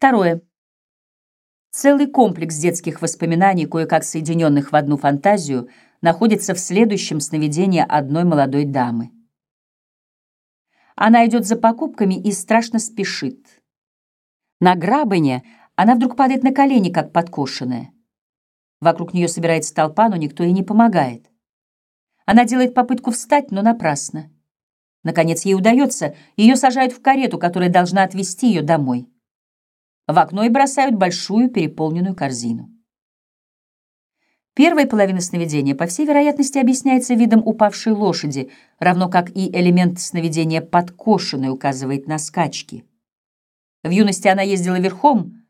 Второе. Целый комплекс детских воспоминаний, кое-как соединенных в одну фантазию, находится в следующем сновидении одной молодой дамы. Она идет за покупками и страшно спешит. На грабыне она вдруг падает на колени, как подкошенная. Вокруг нее собирается толпа, но никто ей не помогает. Она делает попытку встать, но напрасно. Наконец ей удается, ее сажают в карету, которая должна отвезти ее домой. В окно и бросают большую переполненную корзину. Первая половина сновидения, по всей вероятности, объясняется видом упавшей лошади, равно как и элемент сновидения подкошенный указывает на скачки. В юности она ездила верхом,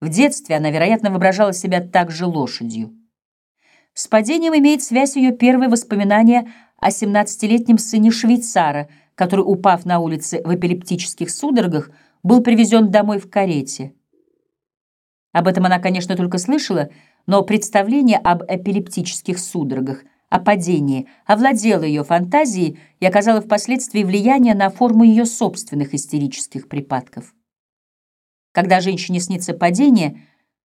в детстве она, вероятно, воображала себя также лошадью. С падением имеет связь ее первое воспоминание о 17-летнем сыне швейцара, который, упав на улице в эпилептических судорогах, был привезен домой в карете. Об этом она, конечно, только слышала, но представление об эпилептических судорогах, о падении, овладело ее фантазией и оказало впоследствии влияние на форму ее собственных истерических припадков. Когда женщине снится падение,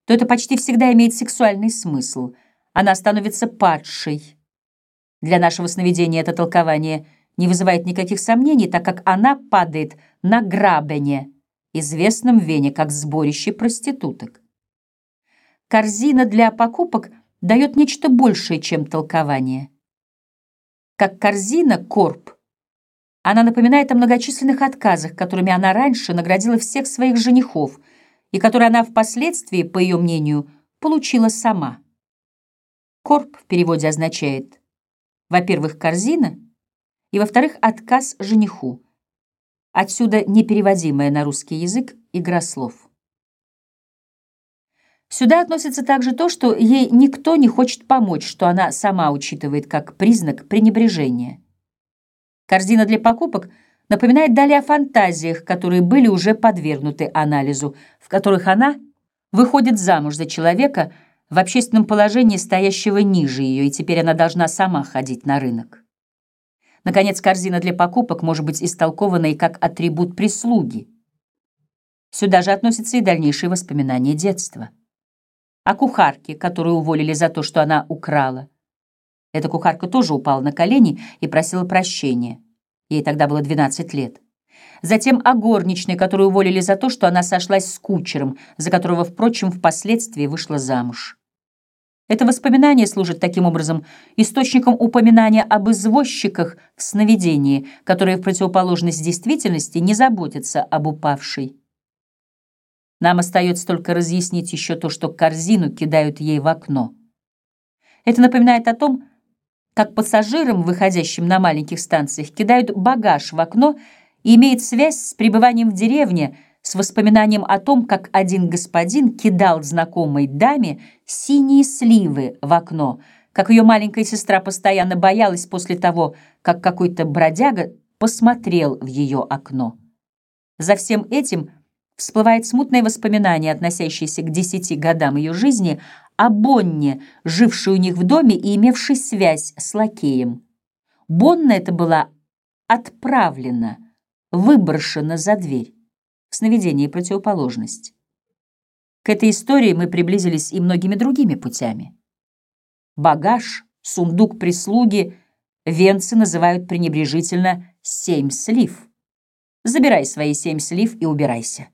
то это почти всегда имеет сексуальный смысл. Она становится падшей. Для нашего сновидения это толкование не вызывает никаких сомнений, так как она падает на грабене, известном в Вене как сборище проституток. Корзина для покупок дает нечто большее, чем толкование. Как корзина, корп, она напоминает о многочисленных отказах, которыми она раньше наградила всех своих женихов и которые она впоследствии, по ее мнению, получила сама. Корп в переводе означает, во-первых, корзина, и, во-вторых, отказ жениху. Отсюда непереводимая на русский язык игра слов. Сюда относится также то, что ей никто не хочет помочь, что она сама учитывает как признак пренебрежения. Корзина для покупок напоминает далее о фантазиях, которые были уже подвергнуты анализу, в которых она выходит замуж за человека в общественном положении, стоящего ниже ее, и теперь она должна сама ходить на рынок. Наконец, корзина для покупок может быть истолкована и как атрибут прислуги. Сюда же относятся и дальнейшие воспоминания детства. О кухарке, которую уволили за то, что она украла. Эта кухарка тоже упала на колени и просила прощения. Ей тогда было 12 лет. Затем о горничной, которую уволили за то, что она сошлась с кучером, за которого, впрочем, впоследствии вышла замуж. Это воспоминание служит таким образом источником упоминания об извозчиках в сновидении, которые в противоположность действительности не заботятся об упавшей. Нам остается только разъяснить еще то, что корзину кидают ей в окно. Это напоминает о том, как пассажирам, выходящим на маленьких станциях, кидают багаж в окно и имеет связь с пребыванием в деревне, с воспоминанием о том, как один господин кидал знакомой даме синие сливы в окно, как ее маленькая сестра постоянно боялась после того, как какой-то бродяга посмотрел в ее окно. За всем этим всплывает смутное воспоминание, относящееся к десяти годам ее жизни, о Бонне, жившей у них в доме и имевшей связь с лакеем. Бонна это была отправлена, выброшена за дверь. В сновидении противоположность. К этой истории мы приблизились и многими другими путями. Багаж, сундук прислуги венцы называют пренебрежительно «семь слив». Забирай свои семь слив и убирайся.